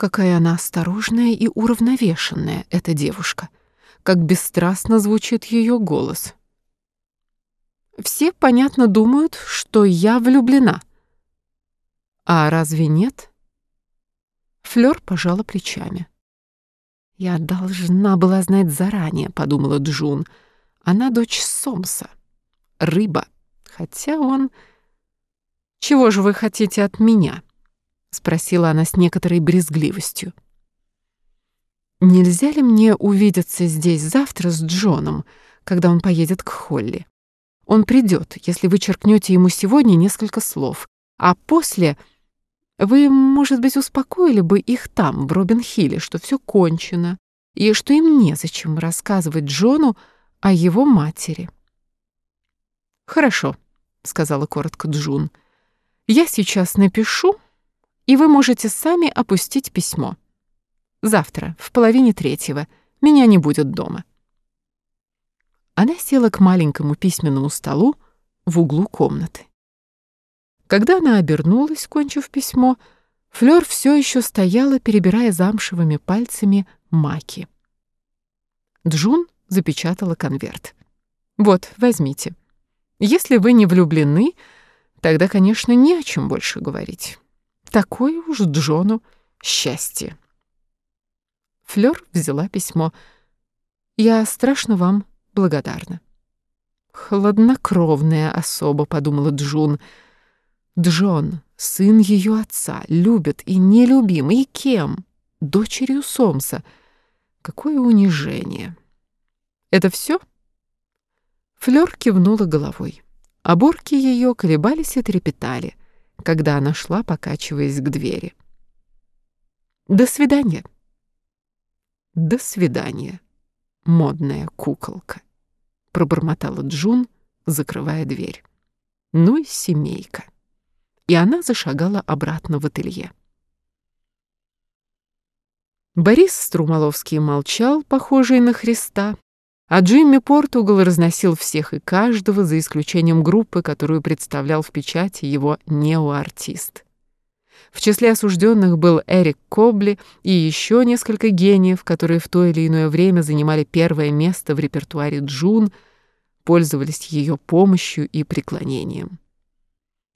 Какая она осторожная и уравновешенная, эта девушка. Как бесстрастно звучит ее голос. Все, понятно, думают, что я влюблена. А разве нет? Флёр пожала плечами. «Я должна была знать заранее», — подумала Джун. «Она дочь Сомса. Рыба. Хотя он...» «Чего же вы хотите от меня?» — спросила она с некоторой брезгливостью. «Нельзя ли мне увидеться здесь завтра с Джоном, когда он поедет к Холли? Он придет, если вы черкнете ему сегодня несколько слов, а после вы, может быть, успокоили бы их там, в Робин-Хилле, что все кончено, и что им незачем рассказывать Джону о его матери. «Хорошо», — сказала коротко Джун. «Я сейчас напишу, и вы можете сами опустить письмо. Завтра, в половине третьего, меня не будет дома». Она села к маленькому письменному столу в углу комнаты. Когда она обернулась, кончив письмо, Флёр все еще стояла, перебирая замшевыми пальцами маки. Джун запечатала конверт. «Вот, возьмите. Если вы не влюблены, тогда, конечно, не о чем больше говорить. Такое уж Джону счастье». Флёр взяла письмо. «Я страшно вам благодарна». «Хладнокровная особа», — подумала Джун, — Джон, сын ее отца, любит и нелюбим, и кем? Дочерью Сомса. Какое унижение. Это все? Флёр кивнула головой. Оборки ее колебались и трепетали, когда она шла, покачиваясь к двери. «До свидания». «До свидания, модная куколка», — пробормотала Джун, закрывая дверь. «Ну и семейка» и она зашагала обратно в ателье. Борис Струмоловский молчал, похожий на Христа, а Джимми Португал разносил всех и каждого, за исключением группы, которую представлял в печати его неоартист. В числе осужденных был Эрик Кобли и еще несколько гениев, которые в то или иное время занимали первое место в репертуаре Джун, пользовались ее помощью и преклонением.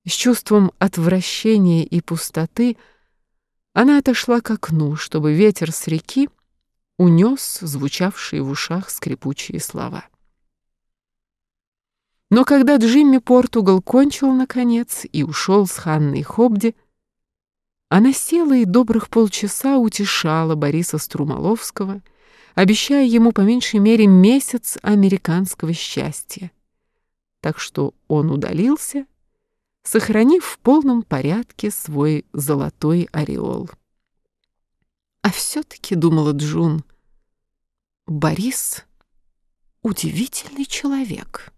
С чувством отвращения и пустоты она отошла к окну, чтобы ветер с реки унес звучавшие в ушах скрипучие слова. Но когда Джимми Португал кончил, наконец, и ушел с Ханной Хобди, она села и добрых полчаса утешала Бориса Струмоловского, обещая ему по меньшей мере месяц американского счастья. Так что он удалился сохранив в полном порядке свой золотой ореол. А все-таки, думала Джун, Борис — удивительный человек.